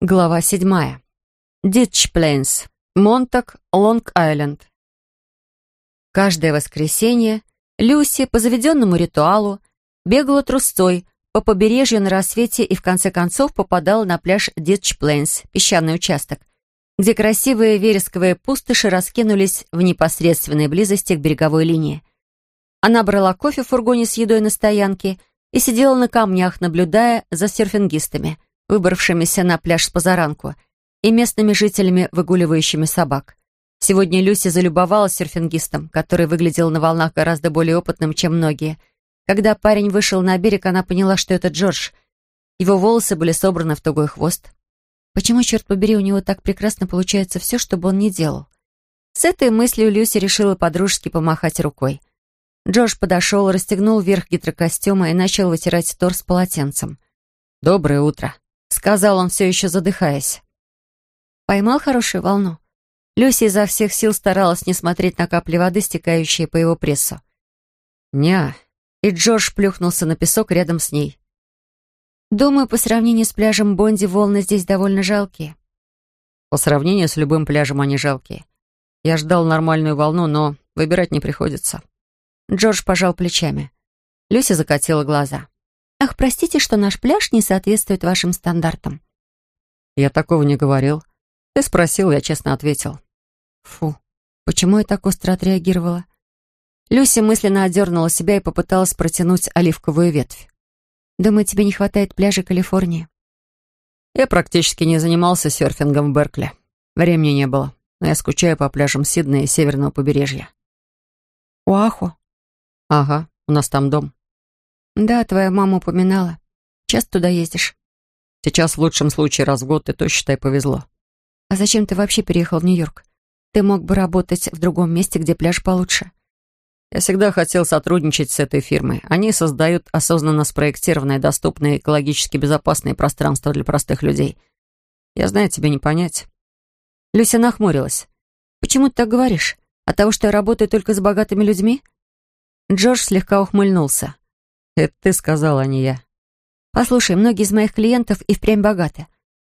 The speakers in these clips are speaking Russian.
Глава седьмая. Дитч Плейнс. Монтак, Лонг-Айленд. Каждое воскресенье Люси по заведенному ритуалу бегала трусцой по побережью на рассвете и в конце концов попадала на пляж Дитч Плейнс, песчаный участок, где красивые вересковые пустоши раскинулись в непосредственной близости к береговой линии. Она брала кофе в фургоне с едой на стоянке и сидела на камнях, наблюдая за серфингистами – выбравшимися на пляж с позаранку, и местными жителями, выгуливающими собак. Сегодня Люси залюбовалась серфингистом, который выглядел на волнах гораздо более опытным, чем многие. Когда парень вышел на берег, она поняла, что это Джордж. Его волосы были собраны в тугой хвост. Почему, черт побери, у него так прекрасно получается все, что бы он ни делал? С этой мыслью Люси решила подружески помахать рукой. Джордж подошел, расстегнул верх гидрокостюма и начал вытирать торс полотенцем. «Доброе утро», сказал он, все еще задыхаясь. Поймал хорошую волну. Люси изо всех сил старалась не смотреть на капли воды, стекающие по его прессу. «Ня». И Джордж плюхнулся на песок рядом с ней. «Думаю, по сравнению с пляжем Бонди волны здесь довольно жалкие». «По сравнению с любым пляжем они жалкие. Я ждал нормальную волну, но выбирать не приходится». Джордж пожал плечами. Люси закатила глаза. «Ах, простите, что наш пляж не соответствует вашим стандартам». «Я такого не говорил. Ты спросил, я честно ответил». «Фу, почему я так остро отреагировала?» Люси мысленно одернула себя и попыталась протянуть оливковую ветвь. «Думаю, тебе не хватает пляжа Калифорнии». «Я практически не занимался серфингом в Беркли. Времени не было, но я скучаю по пляжам Сиднея и северного побережья». «Уаху?» «Ага, у нас там дом». «Да, твоя мама упоминала. Часто туда ездишь?» «Сейчас в лучшем случае раз в год, и то, считай, повезло». «А зачем ты вообще переехал в Нью-Йорк? Ты мог бы работать в другом месте, где пляж получше». «Я всегда хотел сотрудничать с этой фирмой. Они создают осознанно спроектированное, доступное, экологически безопасное пространство для простых людей. Я знаю, тебе не понять». Люся нахмурилась. «Почему ты так говоришь? От того, что я работаю только с богатыми людьми?» Джордж слегка ухмыльнулся. Это ты сказала, а не я. Послушай, многие из моих клиентов и впрямь богаты.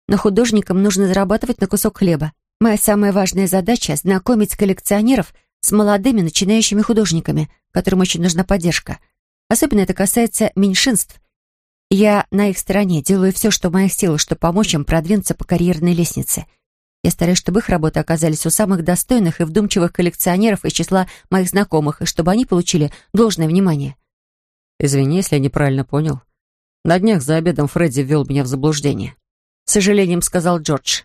Но художникам нужно зарабатывать на кусок хлеба. Моя самая важная задача — знакомить коллекционеров с молодыми начинающими художниками, которым очень нужна поддержка. Особенно это касается меньшинств. Я на их стороне, делаю все, что в моих силах, чтобы помочь им продвинуться по карьерной лестнице. Я стараюсь, чтобы их работы оказались у самых достойных и вдумчивых коллекционеров из числа моих знакомых, и чтобы они получили должное внимание. Извини, если я неправильно понял. На днях за обедом Фредди ввел меня в заблуждение. С сожалением сказал Джордж.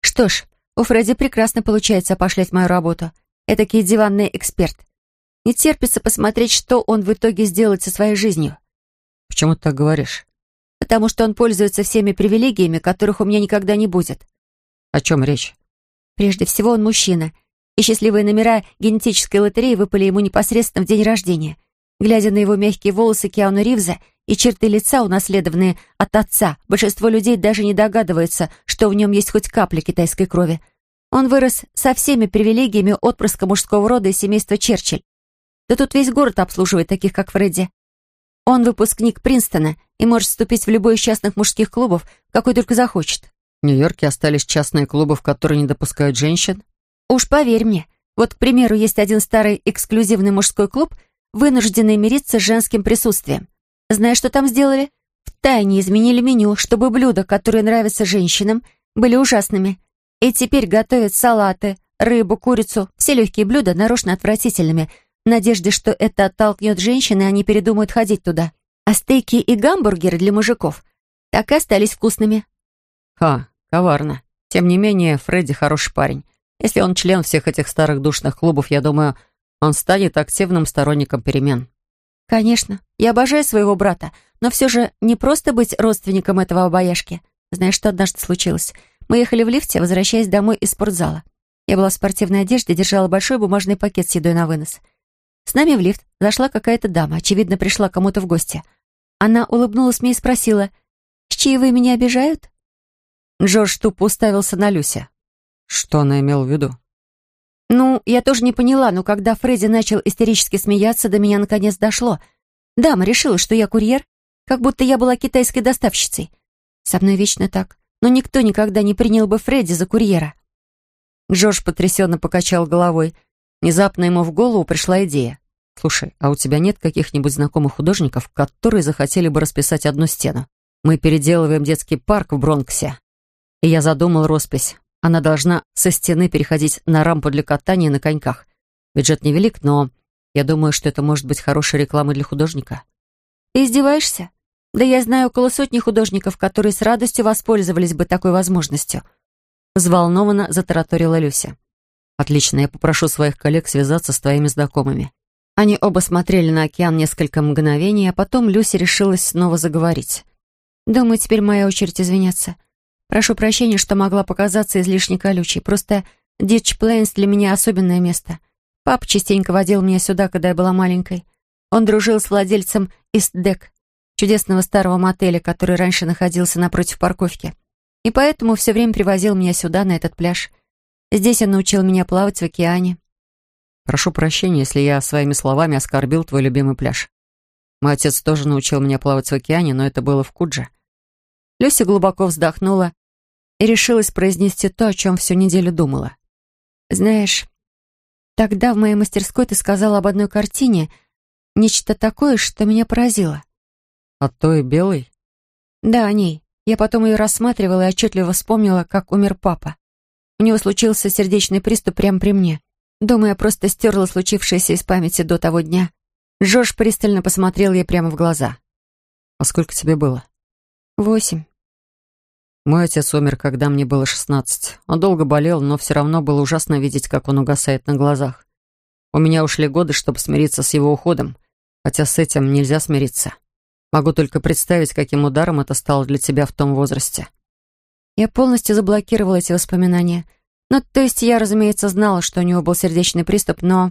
Что ж, у Фредди прекрасно получается опошлять мою работу. Этакий диванный эксперт. Не терпится посмотреть, что он в итоге сделает со своей жизнью. Почему ты так говоришь? Потому что он пользуется всеми привилегиями, которых у меня никогда не будет. О чем речь? Прежде всего, он мужчина, и счастливые номера генетической лотереи выпали ему непосредственно в день рождения — Глядя на его мягкие волосы Киану Ривза и черты лица, унаследованные от отца, большинство людей даже не догадываются, что в нем есть хоть капля китайской крови. Он вырос со всеми привилегиями отпрыска мужского рода и семейства Черчилль. Да тут весь город обслуживает таких, как Фредди. Он выпускник Принстона и может вступить в любой из частных мужских клубов, какой только захочет. В Нью-Йорке остались частные клубы, в которые не допускают женщин? Уж поверь мне. Вот, к примеру, есть один старый эксклюзивный мужской клуб — вынуждены мириться с женским присутствием. Знаешь, что там сделали? Втайне изменили меню, чтобы блюда, которые нравятся женщинам, были ужасными. И теперь готовят салаты, рыбу, курицу, все легкие блюда нарочно отвратительными, в надежде, что это оттолкнет женщин, и они передумают ходить туда. А стейки и гамбургеры для мужиков так и остались вкусными. Ха, коварно. Тем не менее, Фредди хороший парень. Если он член всех этих старых душных клубов, я думаю, он станет активным сторонником перемен. Конечно, я обожаю своего брата, но все же не просто быть родственником этого обаяшки. Знаешь, что однажды случилось? Мы ехали в лифте, возвращаясь домой из спортзала. Я была в спортивной одежде, держала большой бумажный пакет с едой на вынос. С нами в лифт зашла какая-то дама, очевидно, пришла кому-то в гости. Она улыбнулась мне и спросила, «С чаевые меня обижают?» Джордж тупо уставился на Люся. Что она имела в виду? Ну, я тоже не поняла, но когда Фредди начал истерически смеяться, до меня наконец дошло. Дама решила, что я курьер, как будто я была китайской доставщицей. Со мной вечно так. но никто никогда не принял бы Фредди за курьера. Джордж потрясенно покачал головой. Внезапно ему в голову пришла идея. «Слушай, а у тебя нет каких-нибудь знакомых художников, которые захотели бы расписать одну стену? Мы переделываем детский парк в Бронксе. И я задумал роспись. Она должна со стены переходить на рампу для катания на коньках. Бюджет невелик, но я думаю, что это может быть хорошей рекламой для художника». «Ты издеваешься? Да я знаю около сотни художников, которые с радостью воспользовались бы такой возможностью». Взволнованно затараторила Люся. «Отлично, я попрошу своих коллег связаться с твоими знакомыми». Они оба смотрели на океан несколько мгновений, а потом Люся решилась снова заговорить. «Думаю, теперь моя очередь извиняться. Прошу прощения, что могла показаться излишне колючей. Просто Дитч Плейнс для меня особенное место. Папа частенько водил меня сюда, когда я была маленькой. Он дружил с владельцем Истдек, чудесного старого мотеля, который раньше находился напротив парковки. И поэтому все время привозил меня сюда, на этот пляж. Здесь он научил меня плавать в океане. Прошу прощения, если я своими словами оскорбил твой любимый пляж. Мой отец тоже научил меня плавать в океане, но это было в Кудже. Люся глубоко вздохнула и решилась произнести то, о чем всю неделю думала. «Знаешь, тогда в моей мастерской ты сказала об одной картине, нечто такое, что меня поразило». «О той белой?» «Да, о ней. Я потом ее рассматривала и отчетливо вспомнила, как умер папа. У него случился сердечный приступ прямо при мне. Думаю, я просто стерла случившееся из памяти до того дня». Джош пристально посмотрел ей прямо в глаза. «А сколько тебе было?» «Восемь». Мой отец умер, когда мне было шестнадцать. Он долго болел, но все равно было ужасно видеть, как он угасает на глазах. У меня ушли годы, чтобы смириться с его уходом, хотя с этим нельзя смириться. Могу только представить, каким ударом это стало для тебя в том возрасте. Я полностью заблокировала эти воспоминания. Ну, то есть я, разумеется, знала, что у него был сердечный приступ, но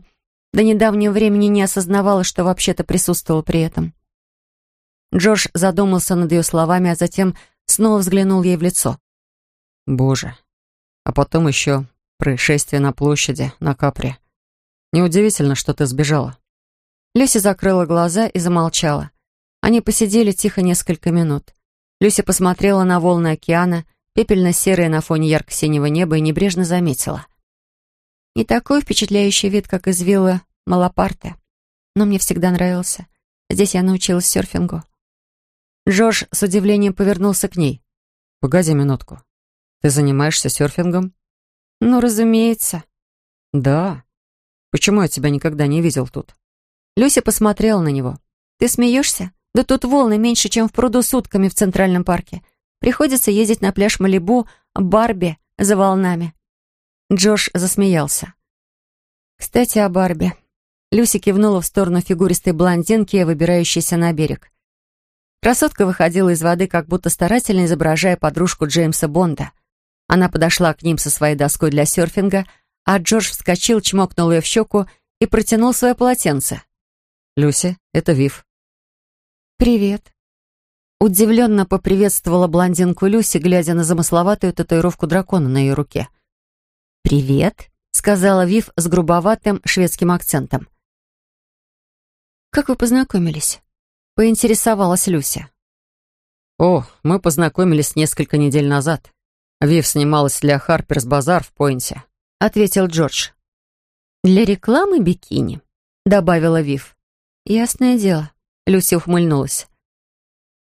до недавнего времени не осознавала, что вообще-то присутствовал при этом. Джордж задумался над ее словами, а затем снова взглянул ей в лицо. «Боже. А потом еще происшествие на площади, на Капре. Неудивительно, что ты сбежала». Люся закрыла глаза и замолчала. Они посидели тихо несколько минут. Люся посмотрела на волны океана, пепельно-серые на фоне ярко-синего неба и небрежно заметила. Не такой впечатляющий вид, как из виллы Малапарте, но мне всегда нравился. Здесь я научилась серфингу. Джордж с удивлением повернулся к ней. «Погоди минутку. Ты занимаешься серфингом?» «Ну, разумеется». «Да. Почему я тебя никогда не видел тут?» Люся посмотрела на него. «Ты смеешься? Да тут волны меньше, чем в пруду сутками в Центральном парке. Приходится ездить на пляж Малибу, Барби, за волнами». Джош засмеялся. «Кстати, о Барби». Люси кивнула в сторону фигуристой блондинки, выбирающейся на берег. Красотка выходила из воды, как будто старательно изображая подружку Джеймса Бонда. Она подошла к ним со своей доской для серфинга, а Джордж вскочил, чмокнул ее в щеку и протянул свое полотенце. «Люси, это Вив. «Привет». Удивленно поприветствовала блондинку Люси, глядя на замысловатую татуировку дракона на ее руке. «Привет», — сказала Вив с грубоватым шведским акцентом. «Как вы познакомились?» — поинтересовалась Люся. «О, мы познакомились несколько недель назад. Вив снималась для Харперс Базар в Пойнте», — ответил Джордж. «Для рекламы бикини», — добавила Вив. «Ясное дело. Люся ухмыльнулась.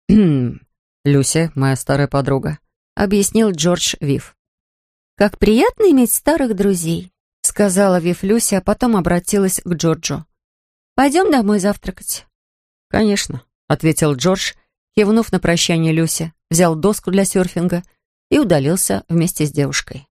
«Хм, Люся, моя старая подруга», — объяснил Джордж Вив. «Как приятно иметь старых друзей», — сказала Вив Люся, а потом обратилась к Джорджу. «Пойдем домой завтракать». «Конечно», — ответил Джордж, кивнув на прощание Люсе, взял доску для серфинга и удалился вместе с девушкой.